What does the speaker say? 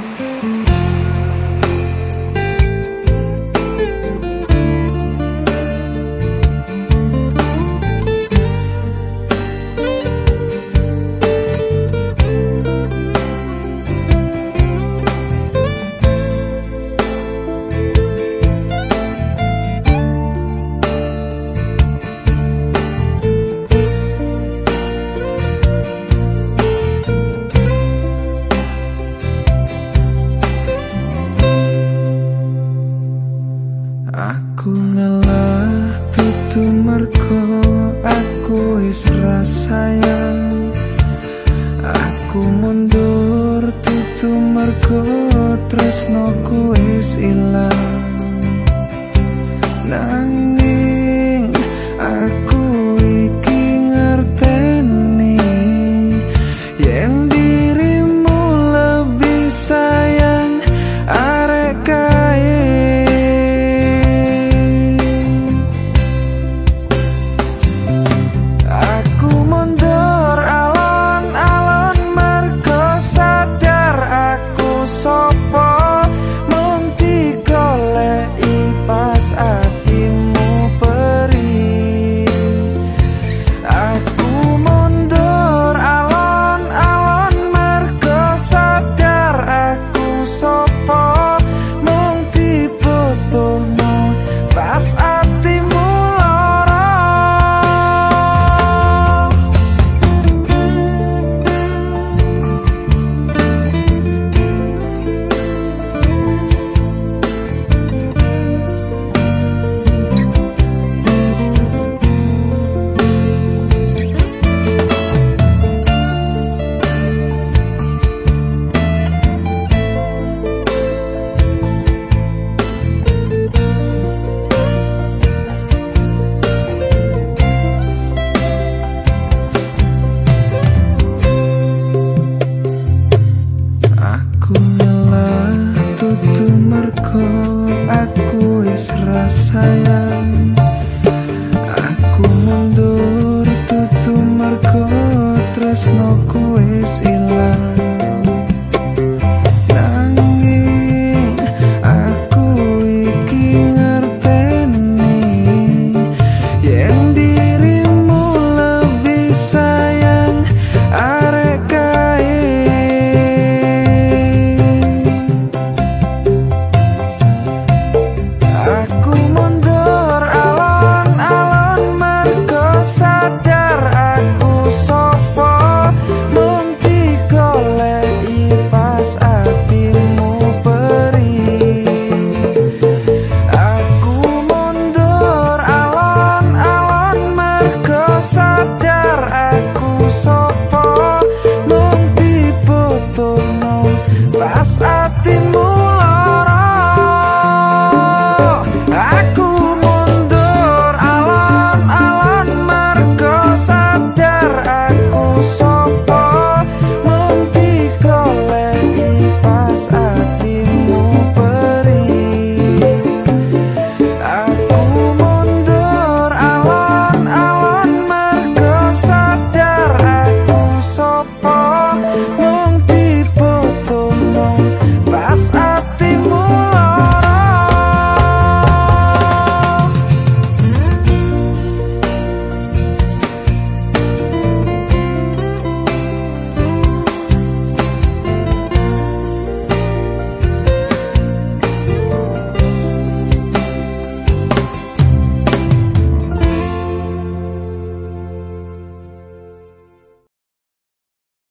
Thank you. Mergo aku isra sayang. Aku mundur tutu mergo Tresno ku is ilang. 살